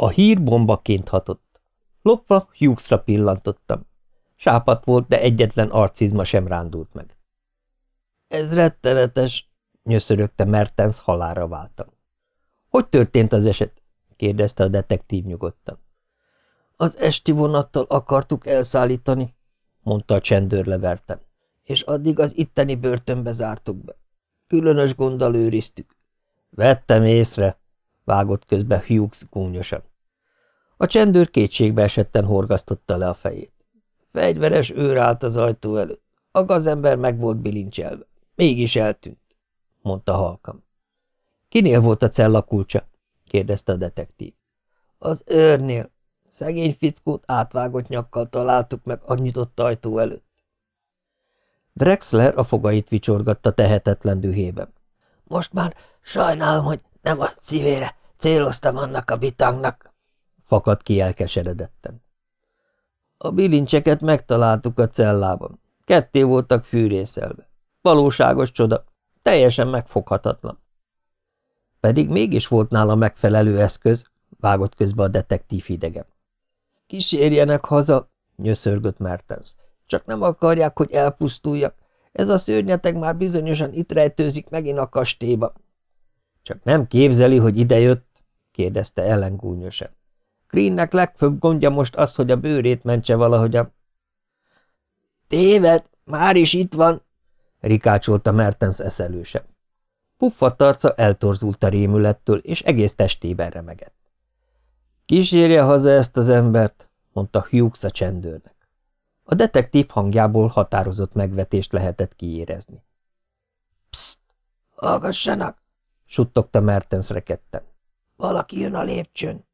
A hír bombaként hatott. Lopva Hughesra pillantottam. Sápat volt, de egyetlen arcizma sem rándult meg. – Ez rettenetes! – nyöszörögte Mertens, halára váltam. – Hogy történt az eset? – kérdezte a detektív nyugodtan. – Az esti vonattal akartuk elszállítani – mondta a csendőr levertem, – és addig az itteni börtönbe zártuk be. Különös gonddal őriztük. – Vettem észre – vágott közbe Hughes gúnyosan. A csendőr kétségbe esetten horgasztotta le a fejét. Fegyveres őr állt az ajtó előtt. A gazember meg volt bilincselve. Mégis eltűnt, mondta halkam. Kinél volt a cella kulcsa? kérdezte a detektív. Az őrnél. Szegény fickót átvágott nyakkal találtuk meg a nyitott ajtó előtt. Drexler a fogait vicsorgatta tehetetlen dühében. Most már sajnálom, hogy nem a szívére céloztam annak a bitangnak, fakadt ki elkeseredetten. A bilincseket megtaláltuk a cellában. Ketté voltak fűrészelve. Valóságos csoda, teljesen megfoghatatlan. Pedig mégis volt nála megfelelő eszköz, vágott közbe a detektív idegen. Kísérjenek haza, nyöszörgött Mertens. Csak nem akarják, hogy elpusztuljak. Ez a szörnyeteg már bizonyosan itt rejtőzik megint a kastélyba. Csak nem képzeli, hogy idejött? Kérdezte Ellen gúnyosan. Greennek legfőbb gondja most az, hogy a bőrét mentse a... Téved, már is itt van, rikácsolta Mertens eszelőse. Puffat arca eltorzult a rémülettől, és egész testében remegett. Kísérje haza ezt az embert, mondta Hughes a csendőrnek. A detektív hangjából határozott megvetést lehetett kiérezni. Pszt! Hallgassanak! suttogta Mertens rekedten. Valaki jön a lépcsőn.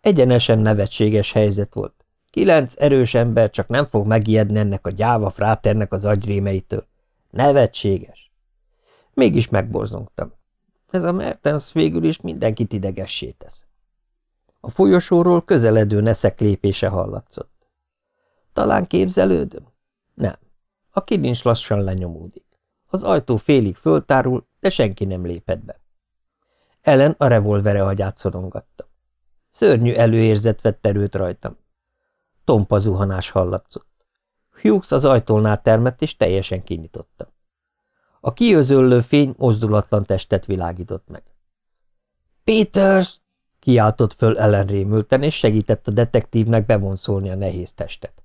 Egyenesen nevetséges helyzet volt. Kilenc erős ember csak nem fog megijedni ennek a gyáva fráternek az agyrémeitől. Nevetséges. Mégis megborzongtam. Ez a Mertens végül is mindenkit idegessé tesz. A folyosóról közeledő neszek lépése hallatszott. Talán képzelődöm? Nem. A kilincs lassan lenyomódik. Az ajtó félig föltárul, de senki nem lépett be. Ellen a revolvere agyát szorongatta. Szörnyű előérzet vett erőt rajtam. Tompa zuhanás hallatszott. Hughes az ajtónál termett, és teljesen kinyitotta. A kiözöllő fény mozdulatlan testet világított meg. – Peters! – kiáltott föl ellenrémülten, és segített a detektívnek bevonszolni a nehéz testet.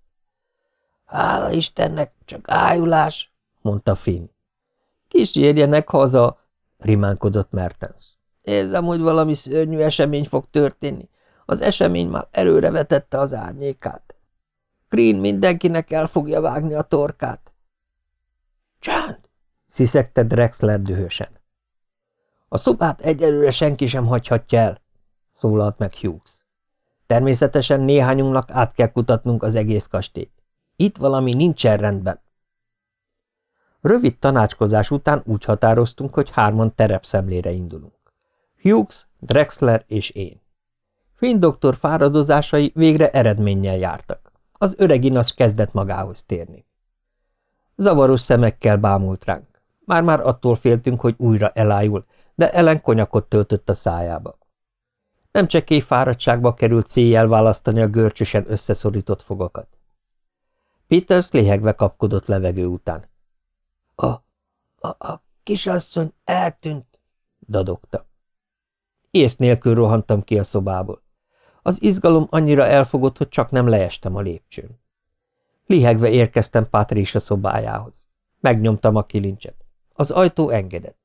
– Hála Istennek, csak ájulás! – mondta Finn. – Kísérjenek haza! – rimánkodott Mertens. – Érzem, hogy valami szörnyű esemény fog történni. Az esemény már előrevetette az árnyékát. Green mindenkinek el fogja vágni a torkát. Csend! sziszegte Drexler dühösen. A szobát egyelőre senki sem hagyhatja el, szólalt meg Hughes. Természetesen néhányunknak át kell kutatnunk az egész kastélyt. Itt valami nincsen rendben. Rövid tanácskozás után úgy határoztunk, hogy hárman terepszemlére indulunk. Hughes, Drexler és én. Finn doktor fáradozásai végre eredménnyel jártak. Az öreg inasz kezdett magához térni. Zavaros szemekkel bámult ránk. Már-már attól féltünk, hogy újra elájul, de Ellen konyakot töltött a szájába. Nem csekély fáradtságba került széjjel választani a görcsösen összeszorított fogakat. Peters léhegve kapkodott levegő után. A, a, a kisasszony eltűnt, dadogta. Ész nélkül rohantam ki a szobából. Az izgalom annyira elfogott, hogy csak nem leestem a lépcsőn. Lihegve érkeztem Patricia szobájához. Megnyomtam a kilincset. Az ajtó engedett.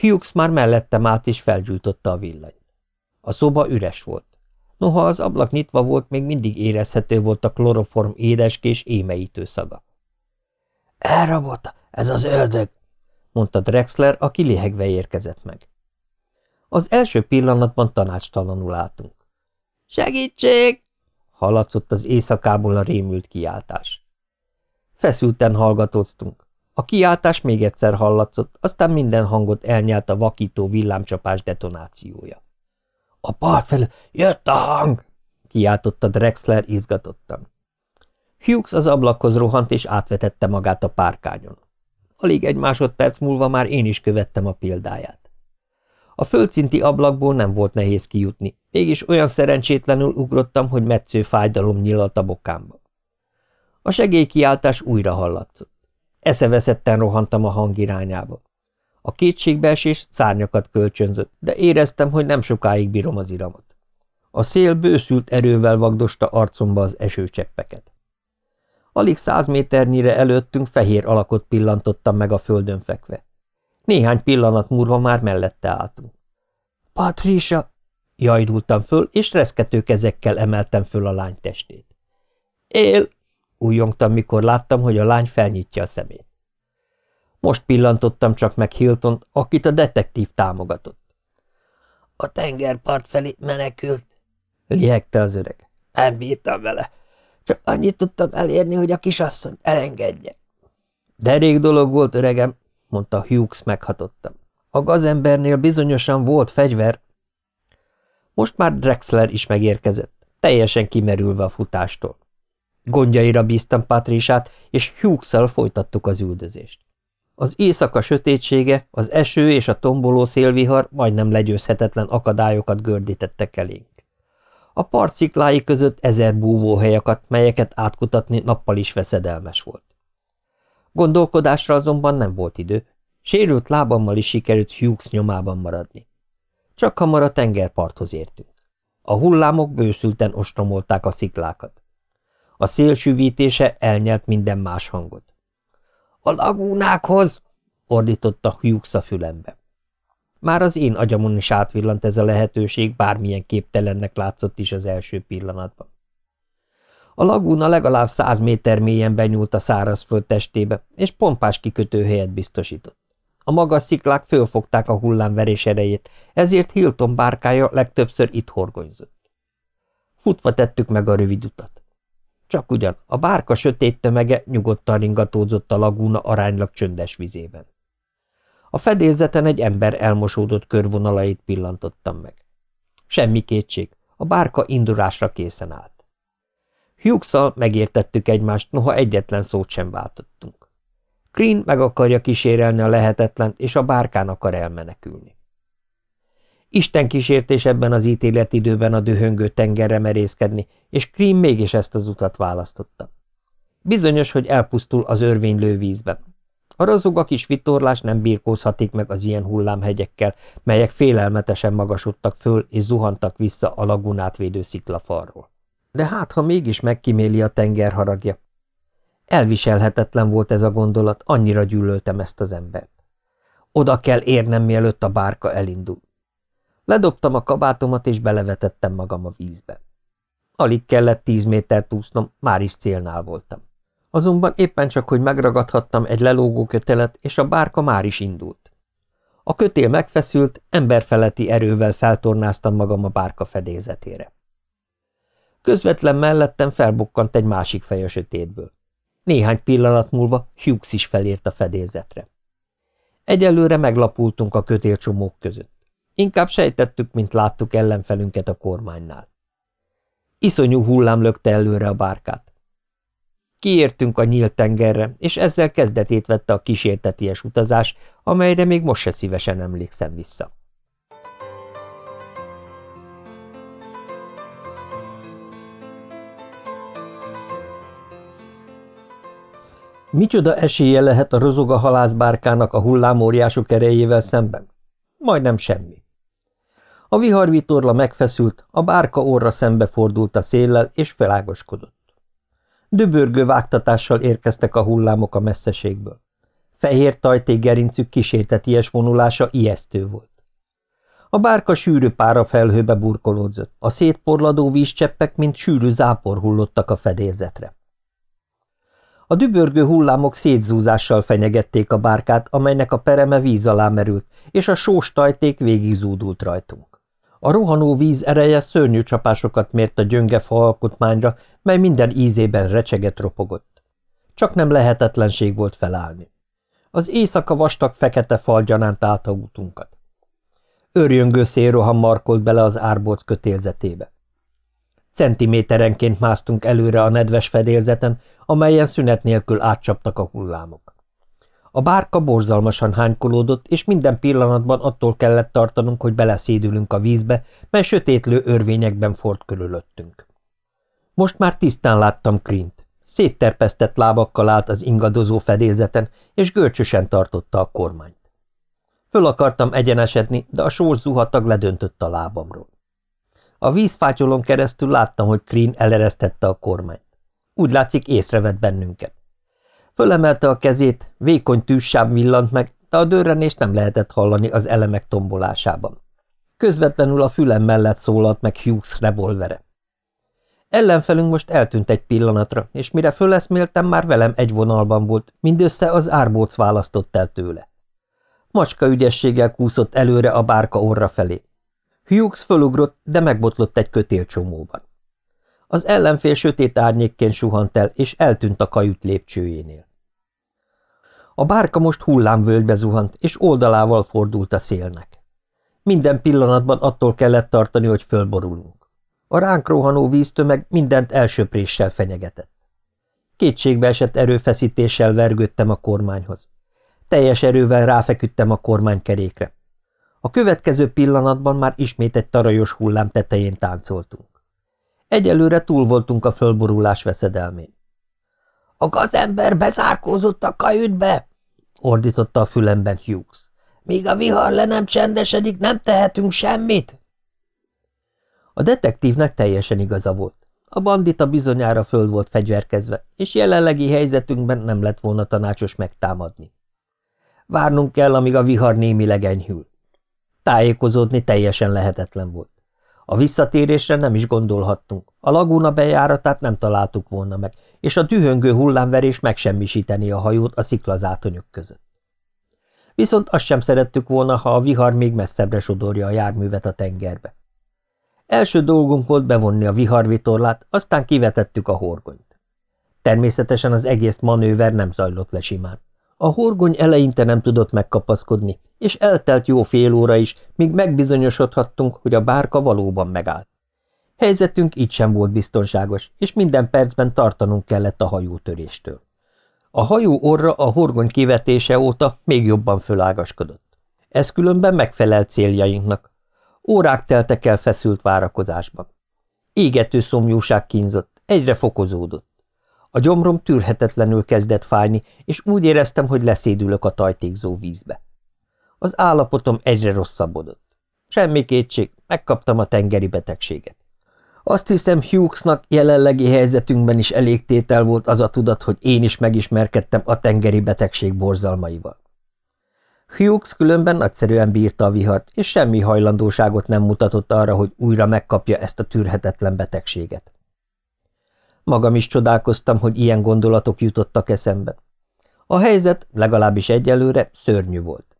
Hughes már mellettem állt és felgyújtotta a villanyt. A szoba üres volt. Noha az ablak nyitva volt, még mindig érezhető volt a kloroform édeskés émeítő szaga. – Elrabolta, ez az ördög! – mondta Drexler, aki lihegve érkezett meg. Az első pillanatban tanácstalanul álltunk. Segítség! Hallatszott az éjszakából a rémült kiáltás. Feszülten hallgatóztunk. A kiáltás még egyszer hallatszott, aztán minden hangot elnyelt a vakító villámcsapás detonációja. – A part felől jött a hang! – kiáltotta Drexler izgatottan. Hughes az ablakhoz rohant, és átvetette magát a párkányon. Alig egy másodperc múlva már én is követtem a példáját. A földszinti ablakból nem volt nehéz kijutni, mégis olyan szerencsétlenül ugrottam, hogy metsző fájdalom nyílt a bokámba. A segélykiáltás újra hallatszott. Eszeveszetten rohantam a hang irányába. A kétségbeesés szárnyakat kölcsönzött, de éreztem, hogy nem sokáig bírom az iramot. A szél bőszült erővel vagdosta arcomba az esőcseppeket. Alig száz méternyire előttünk fehér alakot pillantottam meg a földön fekve. Néhány pillanat múlva már mellette álltunk. – Patricia! – jajdultam föl, és reszkető kezekkel emeltem föl a lány testét. – Él! – újjongtam, mikor láttam, hogy a lány felnyitja a szemét. Most pillantottam csak meg Hilton, akit a detektív támogatott. – A tengerpart felé menekült – lihegte az öreg. – Nem bírtam vele. Csak annyit tudtam elérni, hogy a kisasszony elengedje. – De rég dolog volt, öregem – mondta Hughes meghatottam. A gazembernél bizonyosan volt fegyver. Most már Drexler is megérkezett, teljesen kimerülve a futástól. Gondjaira bíztam Patrisát, és hughes folytattuk az üldözést. Az éjszaka sötétsége, az eső és a tomboló szélvihar majdnem legyőzhetetlen akadályokat gördítettek elénk. A partsziklái között ezer búvóhelyakat, melyeket átkutatni nappal is veszedelmes volt. Gondolkodásra azonban nem volt idő. Sérült lábammal is sikerült Hughes nyomában maradni. Csak hamar a tengerparthoz értünk. A hullámok bőszülten ostromolták a sziklákat. A szélsűvítése elnyelt minden más hangot. – A lagúnákhoz! – ordította Hughes a fülembe. Már az én agyamon is átvillant ez a lehetőség, bármilyen képtelennek látszott is az első pillanatban. A lagúna legalább száz méter mélyen benyúlt a szárazföld testébe, és pompás kikötőhelyet biztosított. A magas sziklák fölfogták a hullámverés erejét, ezért Hilton bárkája legtöbbször itt horgonyzott. Futva tettük meg a rövid utat. Csak ugyan, a bárka sötét tömege nyugodtan ringatózott a lagúna aránylag csöndes vizében. A fedélzeten egy ember elmosódott körvonalait pillantottam meg. Semmi kétség, a bárka indulásra készen állt. Hughes megértettük egymást, noha egyetlen szót sem váltottunk. Green meg akarja kísérelni a lehetetlen, és a bárkán akar elmenekülni. Isten kísértés ebben az ítéletidőben a dühöngő tengerre merészkedni, és Green mégis ezt az utat választotta. Bizonyos, hogy elpusztul az örvénylő vízben. A rozog a kis vitorlás nem birkózhatik meg az ilyen hullámhegyekkel, melyek félelmetesen magasodtak föl és zuhantak vissza a lagunát védő sziklafarról. De hát, ha mégis megkiméli a tenger haragja. Elviselhetetlen volt ez a gondolat, annyira gyűlöltem ezt az embert. Oda kell érnem, mielőtt a bárka elindul. Ledobtam a kabátomat, és belevetettem magam a vízbe. Alig kellett tíz métert úsznom, már is célnál voltam. Azonban éppen csak, hogy megragadhattam egy lelógó kötelet, és a bárka már is indult. A kötél megfeszült, emberfeletti erővel feltornáztam magam a bárka fedélzetére. Közvetlen mellettem felbukkant egy másik fej sötétből. Néhány pillanat múlva Hughes is felért a fedélzetre. Egyelőre meglapultunk a kötélcsomók között. Inkább sejtettük, mint láttuk ellenfelünket a kormánynál. Iszonyú hullám lökte előre a bárkát. Kiértünk a nyílt tengerre, és ezzel kezdetét vette a kísérteties utazás, amelyre még most se szívesen emlékszem vissza. Micsoda esélye lehet a rozoga halászbárkának a hullámóriások erejével szemben? Majdnem semmi. A viharvitorla megfeszült, a bárka orra szembefordult a széllel, és felágoskodott. Dübörgő vágtatással érkeztek a hullámok a messzeségből. Fehér tajték gerincük kísérteties vonulása ijesztő volt. A bárka sűrű pára felhőbe burkolódzott, a szétporladó vízcseppek, mint sűrű zápor hullottak a fedélzetre. A dübörgő hullámok szétzúzással fenyegették a bárkát, amelynek a pereme víz alá merült, és a sós tajték végig zúdult rajtunk. A rohanó víz ereje szörnyű csapásokat mért a gyönge alkotmányra, mely minden ízében recseget ropogott. Csak nem lehetetlenség volt felállni. Az éjszaka vastag fekete fal gyanánt állta útunkat. Örjöngő szélroham markolt bele az árbóc kötélzetébe. Centiméterenként másztunk előre a nedves fedélzeten, amelyen szünet nélkül átcsaptak a hullámok. A bárka borzalmasan hánykolódott, és minden pillanatban attól kellett tartanunk, hogy beleszédülünk a vízbe, mely sötétlő örvényekben ford körülöttünk. Most már tisztán láttam Clint. Szétterpesztett lábakkal állt az ingadozó fedélzeten, és görcsösen tartotta a kormányt. Föl akartam egyenesedni, de a sós zuhatag ledöntött a lábamról. A vízfátyolon keresztül láttam, hogy Kreen eleresztette a kormányt. Úgy látszik észrevett bennünket. Fölemelte a kezét, vékony tűzsáv villant meg, de a dörrenést nem lehetett hallani az elemek tombolásában. Közvetlenül a fülem mellett szólalt meg Hughes revolvere. Ellenfelünk most eltűnt egy pillanatra, és mire föleszméltem, már velem egy vonalban volt, mindössze az árbóc választott el tőle. Macska ügyességgel kúszott előre a bárka orra felé. Hughes fölugrott, de megbotlott egy kötélcsomóban. Az ellenfél sötét árnyékként suhant el, és eltűnt a kajüt lépcsőjénél. A bárka most hullámvölgybe zuhant, és oldalával fordult a szélnek. Minden pillanatban attól kellett tartani, hogy fölborulunk. A ránk rohanó víztömeg mindent elsöpréssel fenyegetett. Kétségbe esett erőfeszítéssel vergődtem a kormányhoz. Teljes erővel ráfeküdtem a kormánykerékre. A következő pillanatban már ismét egy tarajos hullám tetején táncoltunk. Egyelőre túl voltunk a fölborulás veszedelmén. – A gazember bezárkózott a kajütbe! – ordította a fülemben Hughes. – Míg a vihar le nem csendesedik, nem tehetünk semmit! A detektívnek teljesen igaza volt. A bandita bizonyára föl volt fegyverkezve, és jelenlegi helyzetünkben nem lett volna tanácsos megtámadni. Várnunk kell, amíg a vihar némileg enyhül. Tájékozódni teljesen lehetetlen volt. A visszatérésre nem is gondolhattunk. A lagúna bejáratát nem találtuk volna meg, és a dühöngő hullámverés megsemmisíteni a hajót a sziklazátonyok között. Viszont azt sem szerettük volna, ha a vihar még messzebbre sodorja a járművet a tengerbe. Első dolgunk volt bevonni a viharvitorlát, aztán kivetettük a horgonyt. Természetesen az egész manőver nem zajlott le simán. A horgony eleinte nem tudott megkapaszkodni, és eltelt jó fél óra is, míg megbizonyosodhattunk, hogy a bárka valóban megállt. Helyzetünk így sem volt biztonságos, és minden percben tartanunk kellett a hajótöréstől. A hajó orra a horgony kivetése óta még jobban fölágaskodott. Ez különben megfelelt céljainknak. Órák teltek el feszült várakozásban. Égető szomjúság kínzott, egyre fokozódott. A gyomrom tűrhetetlenül kezdett fájni, és úgy éreztem, hogy leszédülök a tajtékzó vízbe. Az állapotom egyre rosszabbodott. Semmi kétség, megkaptam a tengeri betegséget. Azt hiszem, Hughesnak jelenlegi helyzetünkben is elég tétel volt az a tudat, hogy én is megismerkedtem a tengeri betegség borzalmaival. Hughes különben nagyszerűen bírta a vihart, és semmi hajlandóságot nem mutatott arra, hogy újra megkapja ezt a tűrhetetlen betegséget. Magam is csodálkoztam, hogy ilyen gondolatok jutottak eszembe. A helyzet, legalábbis egyelőre, szörnyű volt.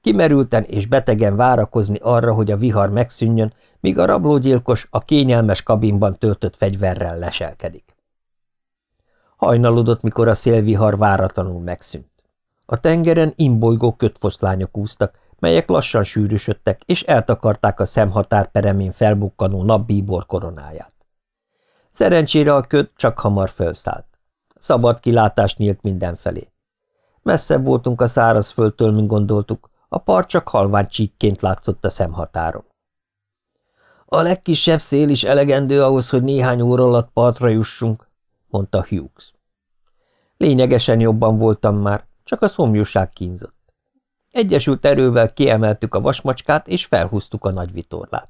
Kimerülten és betegen várakozni arra, hogy a vihar megszűnjön, míg a rablógyilkos a kényelmes kabinban töltött fegyverrel leselkedik. Hajnalodott, mikor a szélvihar váratlanul megszűnt. A tengeren imbolygó kötfoszlányok úsztak, melyek lassan sűrűsödtek, és eltakarták a szemhatár peremén felbukkanó napbíbor koronáját. Szerencsére a köd csak hamar felszállt. Szabad kilátást nyílt mindenfelé. Messzebb voltunk a szárazföldtől, mint gondoltuk, a part csak halvány csíkként látszott a szemhatáron. A legkisebb szél is elegendő ahhoz, hogy néhány óra alatt partra jussunk, mondta Hughes. Lényegesen jobban voltam már, csak a szomjúság kínzott. Egyesült erővel kiemeltük a vasmacskát, és felhúztuk a nagy vitorlát.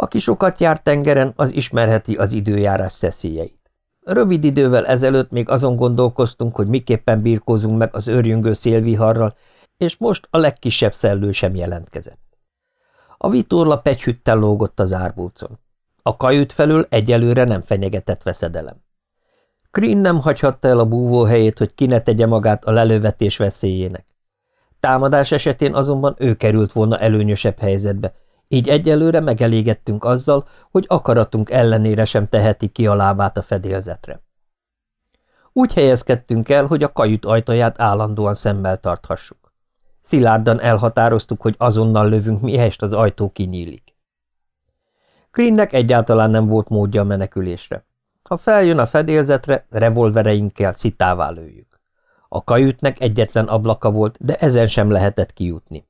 Aki sokat jár tengeren, az ismerheti az időjárás szeszélyeit. Rövid idővel ezelőtt még azon gondolkoztunk, hogy miképpen birkózunk meg az őrjöngő szélviharral, és most a legkisebb szellő sem jelentkezett. A vitorla pegyhüttel lógott az árbúcon. A kajüt felől egyelőre nem fenyegetett veszedelem. Green nem hagyhatta el a búvóhelyét, hogy ki ne tegye magát a lelövetés veszélyének. Támadás esetén azonban ő került volna előnyösebb helyzetbe, így egyelőre megelégettünk azzal, hogy akaratunk ellenére sem teheti ki a lábát a fedélzetre. Úgy helyezkedtünk el, hogy a kajüt ajtaját állandóan szemmel tarthassuk. Szilárdan elhatároztuk, hogy azonnal lövünk, mihelyest az ajtó kinyílik. Greennek egyáltalán nem volt módja a menekülésre. Ha feljön a fedélzetre, revolvereinkkel szitává lőjük. A kajütnek egyetlen ablaka volt, de ezen sem lehetett kijutni.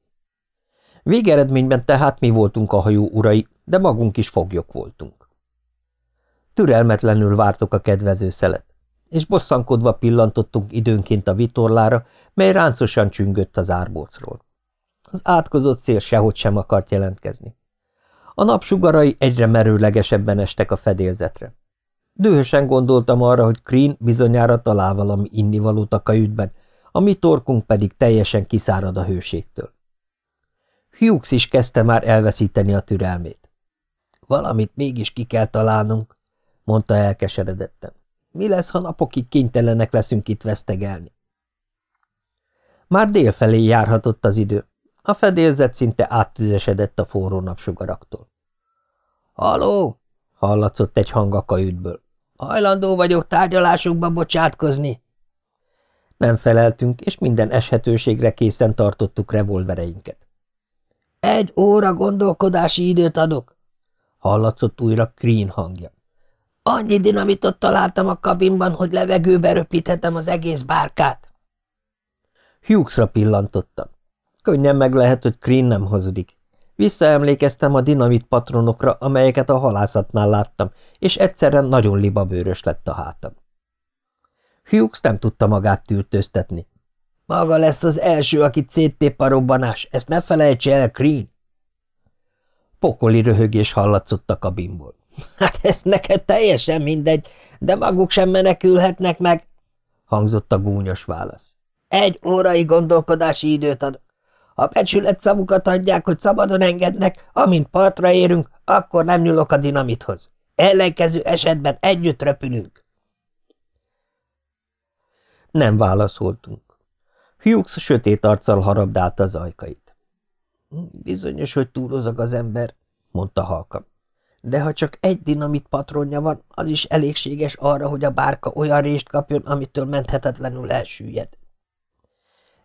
Végeredményben tehát mi voltunk a hajó urai, de magunk is foglyok voltunk. Türelmetlenül vártok a kedvező szelet, és bosszankodva pillantottunk időnként a vitorlára, mely ráncosan csüngött az árbócról. Az átkozott szél sehogy sem akart jelentkezni. A napsugarai egyre merőlegesebben estek a fedélzetre. Dühösen gondoltam arra, hogy Green bizonyára talál valami innivalót a kajütben, a mi torkunk pedig teljesen kiszárad a hőségtől. Hughes is kezdte már elveszíteni a türelmét. Valamit mégis ki kell találnunk, mondta elkeseredetten. Mi lesz, ha napokig kénytelenek leszünk itt vesztegelni? Már délfelé járhatott az idő. A fedélzet szinte áttüzesedett a forró napsugaraktól. – Haló! – hallatszott egy hang a kajütből. – Hajlandó vagyok tárgyalásokba bocsátkozni. Nem feleltünk, és minden eshetőségre készen tartottuk revolvereinket. – Egy óra gondolkodási időt adok! – hallatszott újra Green hangja. – Annyi dinamitot találtam a kabinban, hogy levegőbe röpíthetem az egész bárkát. Hughesra pillantottam. Könnyen meg lehet, hogy Green nem hazudik. Visszaemlékeztem a dinamit patronokra, amelyeket a halászatnál láttam, és egyszerűen nagyon libabőrös lett a hátam. Hughes nem tudta magát tűrtőztetni. Maga lesz az első, akit széttép a robbanás, ezt ne felejts el, Green! Pokoli röhögés hallatszott a kabinból. Hát ez neked teljesen mindegy, de maguk sem menekülhetnek meg, hangzott a gúnyos válasz. Egy órai gondolkodási időt ad. Ha becsület szavukat adják, hogy szabadon engednek, amint partra érünk, akkor nem nyúlok a dinamithoz. Ellenkező esetben együtt röpülünk. Nem válaszoltunk. Hughes sötét arccal harabdálta az ajkait. Bizonyos, hogy túlozok az ember, mondta halkam. De ha csak egy dinamit patronja van, az is elégséges arra, hogy a bárka olyan rést kapjon, amitől menthetetlenül elsüllyed.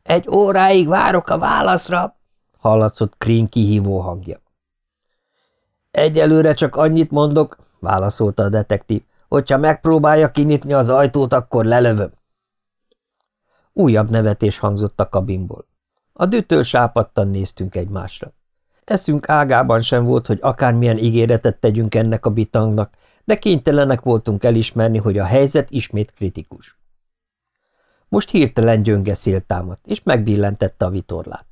Egy óráig várok a válaszra, hallatszott Krín kihívó hangja. Egyelőre csak annyit mondok, válaszolta a detektív, hogyha megpróbálja kinyitni az ajtót, akkor lelövöm. Újabb nevetés hangzott a kabinból. A dütől sápadtan néztünk egymásra. Eszünk ágában sem volt, hogy akármilyen ígéretet tegyünk ennek a bitangnak, de kénytelenek voltunk elismerni, hogy a helyzet ismét kritikus. Most hirtelen gyönge szél és megbillentette a vitorlát.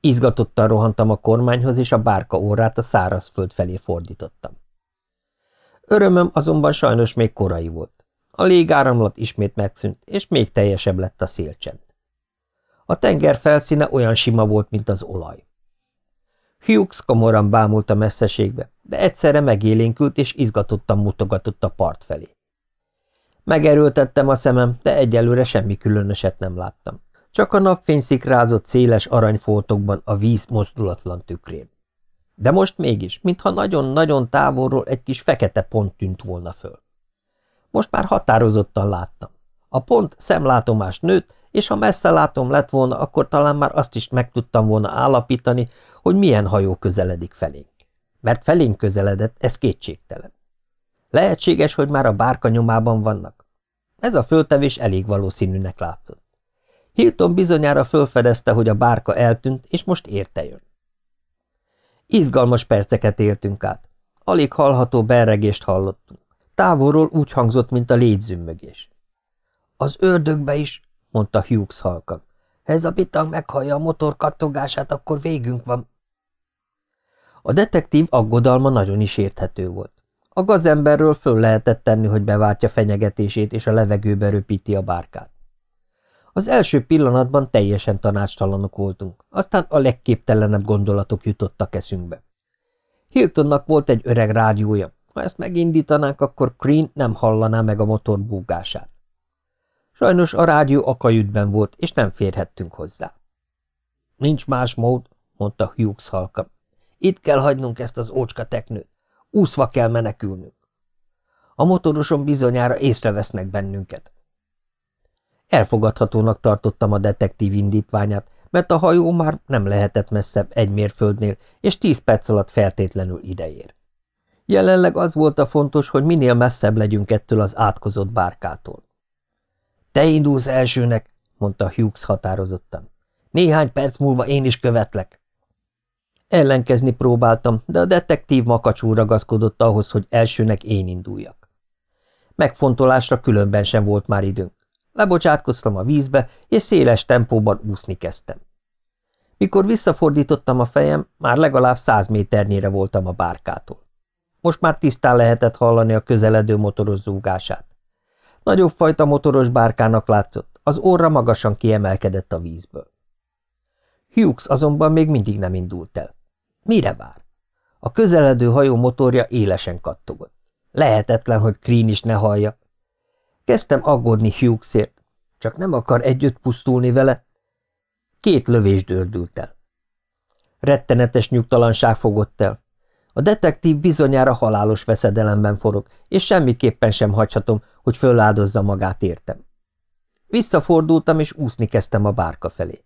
Izgatottan rohantam a kormányhoz, és a bárka órát a szárazföld felé fordítottam. Örömöm azonban sajnos még korai volt. A légáramlat ismét megszűnt, és még teljesebb lett a szélcsend. A tenger felszíne olyan sima volt, mint az olaj. Hughes komoran bámult a messzeségbe, de egyszerre megélénkült és izgatottan mutogatott a part felé. Megerőltettem a szemem, de egyelőre semmi különöset nem láttam. Csak a napfény szikrázott széles aranyfoltokban a víz mozdulatlan tükrén. De most mégis, mintha nagyon-nagyon távolról egy kis fekete pont tűnt volna föl. Most már határozottan láttam. A pont szemlátomás nőtt, és ha messze látom lett volna, akkor talán már azt is meg tudtam volna állapítani, hogy milyen hajó közeledik felénk. Mert felénk közeledett, ez kétségtelen. Lehetséges, hogy már a bárka nyomában vannak. Ez a föltevés elég valószínűnek látszott. Hilton bizonyára fölfedezte, hogy a bárka eltűnt, és most érte jön. Izgalmas perceket éltünk át. Alig hallható berregést hallottunk. Távolról úgy hangzott, mint a légyzümmögés. Az ördögbe is, mondta Hughes halkan. Ha ez a bitang meghallja a motor kattogását, akkor végünk van. A detektív aggodalma nagyon is érthető volt. A gazemberről föl lehetett tenni, hogy beváltja fenyegetését, és a levegőbe röpíti a bárkát. Az első pillanatban teljesen tanácstalanok voltunk, aztán a legképtelenebb gondolatok jutottak eszünkbe. Hiltonnak volt egy öreg rádiója, ha ezt megindítanánk, akkor Green nem hallaná meg a motor búgását. Sajnos a rádió a kajütben volt, és nem férhettünk hozzá. Nincs más mód, mondta Hughes halka. Itt kell hagynunk ezt az ócska teknőt. Úszva kell menekülnünk. A motoroson bizonyára észrevesznek bennünket. Elfogadhatónak tartottam a detektív indítványát, mert a hajó már nem lehetett messzebb egy mérföldnél, és tíz perc alatt feltétlenül ideér. Jelenleg az volt a fontos, hogy minél messzebb legyünk ettől az átkozott bárkától. – Te indulsz elsőnek! – mondta Hughes határozottan. Néhány perc múlva én is követlek. Ellenkezni próbáltam, de a detektív makacsú ragaszkodott ahhoz, hogy elsőnek én induljak. Megfontolásra különben sem volt már időnk. Lebocsátkoztam a vízbe, és széles tempóban úszni kezdtem. Mikor visszafordítottam a fejem, már legalább száz méternyire voltam a bárkától. Most már tisztán lehetett hallani a közeledő motoros zúgását. Nagyobb fajta motoros bárkának látszott, az orra magasan kiemelkedett a vízből. Hughes azonban még mindig nem indult el. Mire vár? A közeledő hajó motorja élesen kattogott. Lehetetlen, hogy Green is ne hallja. Kezdtem aggódni Hughesért, csak nem akar együtt pusztulni vele. Két lövés dördült el. Rettenetes nyugtalanság fogott el. A detektív bizonyára halálos veszedelemben forog, és semmiképpen sem hagyhatom, hogy föláldozza magát értem. Visszafordultam, és úszni kezdtem a bárka felé.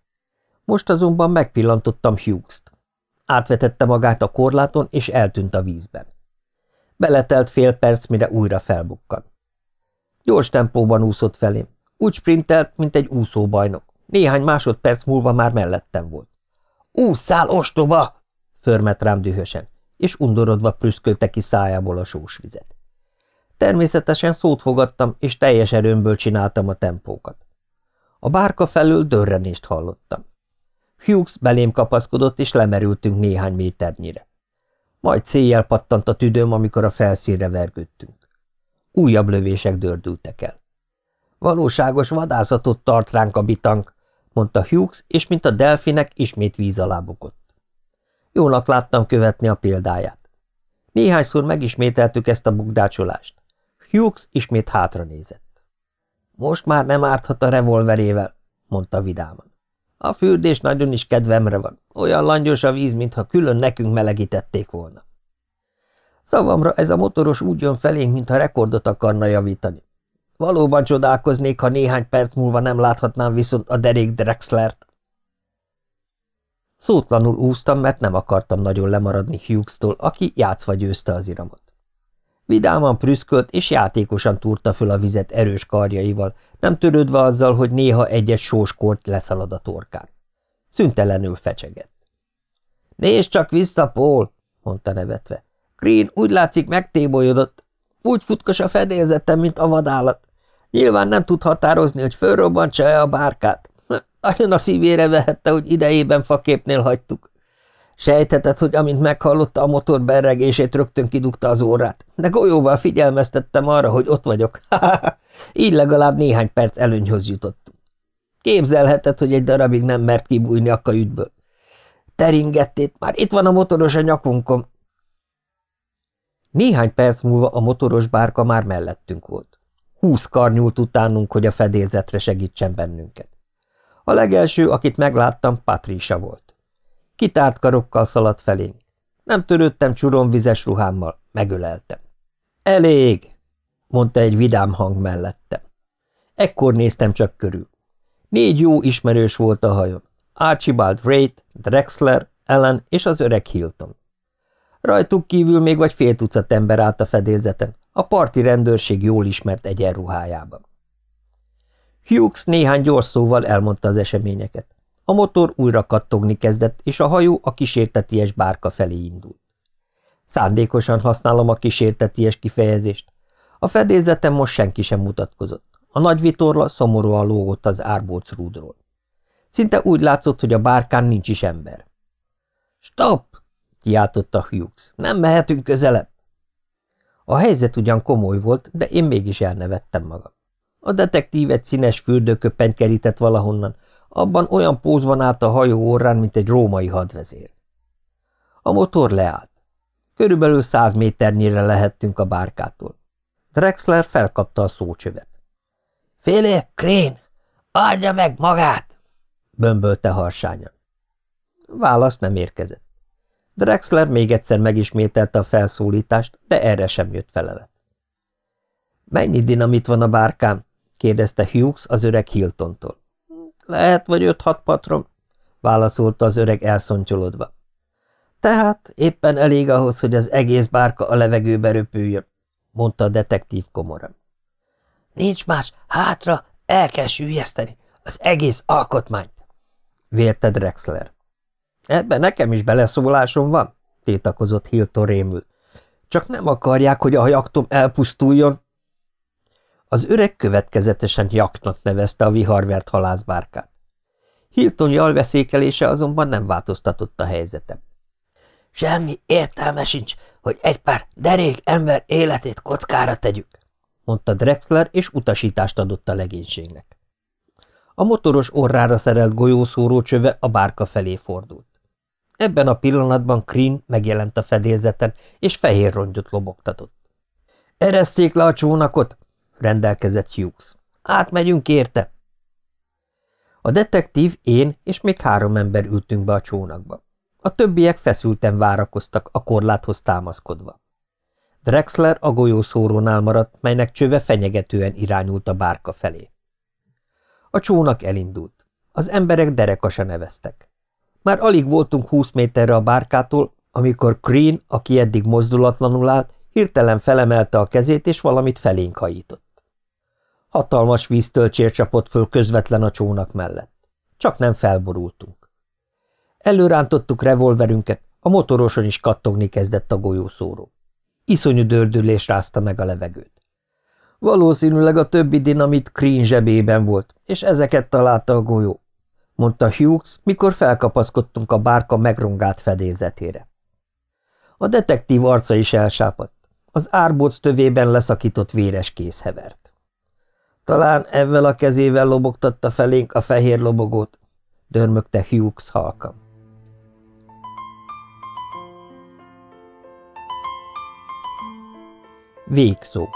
Most azonban megpillantottam Hughes-t. Átvetette magát a korláton, és eltűnt a vízben. Beletelt fél perc, mire újra felbukkan. Gyors tempóban úszott felém. Úgy sprintelt, mint egy úszóbajnok. Néhány másodperc múlva már mellettem volt. – Ússzál, ostoba! – förmet rám dühösen, és undorodva prüszkölte ki szájából a sós vizet. Természetesen szót fogadtam, és teljes erőmből csináltam a tempókat. A bárka felől dörrenést hallottam. Hughes belém kapaszkodott, és lemerültünk néhány méternyire. Majd széjjel pattant a tüdőm, amikor a felszínre vergődtünk. Újabb lövések dördültek el. Valóságos vadászatot tart ránk a bitang, mondta Hughes, és mint a delfinek ismét víz alá bukott. Jónak láttam követni a példáját. Néhányszor megismételtük ezt a bukdácsolást. Hughes ismét hátra nézett. Most már nem árthat a revolverével, mondta vidáman. A fürdés nagyon is kedvemre van. Olyan langyos a víz, mintha külön nekünk melegítették volna. Szavamra ez a motoros úgy jön felénk, mintha rekordot akarna javítani. Valóban csodálkoznék, ha néhány perc múlva nem láthatnám viszont a derék Drexlert. Szótlanul úsztam, mert nem akartam nagyon lemaradni Hughes-tól, aki játszva győzte az iramot. Vidáman prüszkölt, és játékosan túrta föl a vizet erős karjaival, nem törődve azzal, hogy néha egyes sóskort leszalad a torkán. Szüntelenül fecsegett. – Nézd csak vissza, Paul! – mondta nevetve. – Green úgy látszik megtébolyodott. Úgy futkos a fedélzetem, mint a vadállat. Nyilván nem tud határozni, hogy fölrobbantsa-e a bárkát. Nagyon a szívére vehette, hogy idejében faképnél hagytuk. Sejtetett, hogy amint meghallotta a motor berregését, rögtön kidugta az órát, de golyóval figyelmeztettem arra, hogy ott vagyok. Így legalább néhány perc előnyhöz jutottunk. Képzelheted, hogy egy darabig nem mert kibújni a kajütből. Teringettét, már itt van a motoros a nyakunkon. Néhány perc múlva a motoros bárka már mellettünk volt. Húsz kar nyúlt utánunk, hogy a fedélzetre segítsen bennünket. A legelső, akit megláttam, Patricia volt. Kitárt karokkal szaladt felénk. Nem törődtem csuromvizes ruhámmal, megöleltem. Elég, mondta egy vidám hang mellettem. Ekkor néztem csak körül. Négy jó ismerős volt a hajon. Archibald Wright, Drexler, Ellen és az öreg Hilton. Rajtuk kívül még vagy fél tucat ember állt a fedélzeten, a parti rendőrség jól ismert egyenruhájában. Hughes néhány gyors szóval elmondta az eseményeket. A motor újra kattogni kezdett, és a hajó a kísérteties bárka felé indult. Szándékosan használom a kísérteties kifejezést. A fedélzetem most senki sem mutatkozott. A nagy vitorla szomorúan lógott az árbóc rúdról. Szinte úgy látszott, hogy a bárkán nincs is ember. – Stop! – kiáltotta Hughes. – Nem mehetünk közelebb! A helyzet ugyan komoly volt, de én mégis elnevettem magam. A detektív egy színes fürdőköpenyt kerített valahonnan, abban olyan pózban állt a hajó orrán, mint egy római hadvezér. A motor leállt. Körülbelül száz méternyire lehettünk a bárkától. Drexler felkapta a szócsövet. – Philip, Crane, adja meg magát! – bömbölte harsányan. Válasz nem érkezett. Drexler még egyszer megismételte a felszólítást, de erre sem jött felelet. – Mennyi dinamit van a bárkán? – kérdezte Hughes az öreg Hiltontól. Lehet, vagy öt-hat patron, válaszolta az öreg elszontyolodva. Tehát éppen elég ahhoz, hogy az egész bárka a levegőbe röpüljön, mondta a detektív komoran. Nincs más, hátra, el kell sűjeszteni. Az egész alkotmányt, vérte Drexler. Ebben nekem is beleszólásom van, tétakozott Hilton rémül. Csak nem akarják, hogy a jaktom elpusztuljon. Az öreg következetesen jaktnak nevezte a viharvert halászbárkát. Hilton jalveszékelése azonban nem változtatott a helyzetem. Semmi értelme sincs, hogy egy pár derék ember életét kockára tegyük, mondta Drexler, és utasítást adott a legénységnek. A motoros orrára szerelt golyószóró csöve a bárka felé fordult. Ebben a pillanatban Krin megjelent a fedélzeten, és fehér rongyot lobogtatott. – Eresszék le a csónakot! – rendelkezett Hughes. – Átmegyünk érte! A detektív, én és még három ember ültünk be a csónakba. A többiek feszülten várakoztak a korláthoz támaszkodva. Drexler a golyószórónál maradt, melynek csöve fenyegetően irányult a bárka felé. A csónak elindult. Az emberek derekasa neveztek. Már alig voltunk húsz méterre a bárkától, amikor Green, aki eddig mozdulatlanul állt, hirtelen felemelte a kezét, és valamit felénk hajított. Hatalmas víztölcsér csapott föl közvetlen a csónak mellett. Csak nem felborultunk. Előrántottuk revolverünket, a motoroson is kattogni kezdett a golyószóró. Iszonyú dördülés rázta meg a levegőt. Valószínűleg a többi dinamit Green zsebében volt, és ezeket találta a golyó, mondta Hughes, mikor felkapaszkodtunk a bárka megrongált fedélzetére. A detektív arca is elsápadt. Az árbóc tövében leszakított véres kéz hevert. Talán ezzel a kezével lobogtatta felénk a fehér lobogót, dörmögte Hughes halkan. Végszó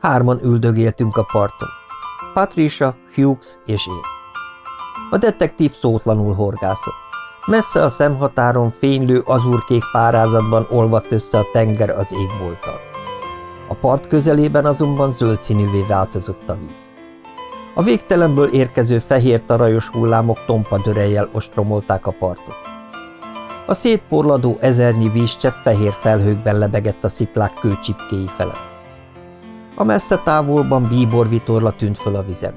Hárman üldögéltünk a parton. Patricia, Hughes és én. A detektív szótlanul horgászott. Messze a szemhatáron fénylő azurkék párázatban olvadt össze a tenger az égbolttal. A part közelében azonban zöld színűvé változott a víz. A végtelenből érkező fehér tarajos hullámok tompa dörejjel ostromolták a partot. A szétporladó ezernyi vízcsepp fehér felhőkben lebegett a sziklák kőcsipkéi felett. A messze távolban bíbor vitorla tűnt föl a vizen.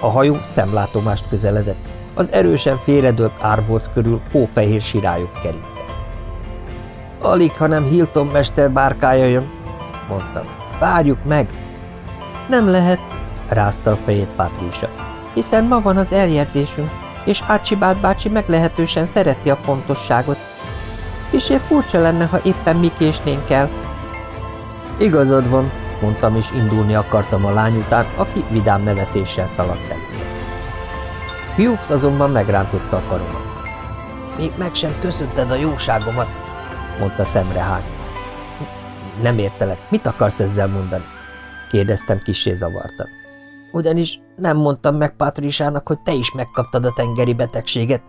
A hajó szemlátomást közeledett, az erősen félredőlt árbóc körül hófehér sirályok keringtek. Alig, ha nem Hilton mester bárkája jön, mondtam. Várjuk meg! Nem lehet, rázta a fejét Patricia, hiszen ma van az eljegyzésünk, és Archibald bácsi meglehetősen szereti a pontosságot. Kicsi furcsa lenne, ha éppen mi késnénk el. Igazad van, mondtam, és indulni akartam a lány után, aki vidám nevetéssel szaladt el. Hughes azonban megrántotta a karomat. Még meg sem köszönted a jóságomat, mondta szemrehány. Nem értelek, mit akarsz ezzel mondani? kérdeztem kissé zavartan. Ugyanis nem mondtam meg Patrisának, hogy te is megkaptad a tengeri betegséget,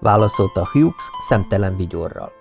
válaszolta Hughes szemtelen vigyorral.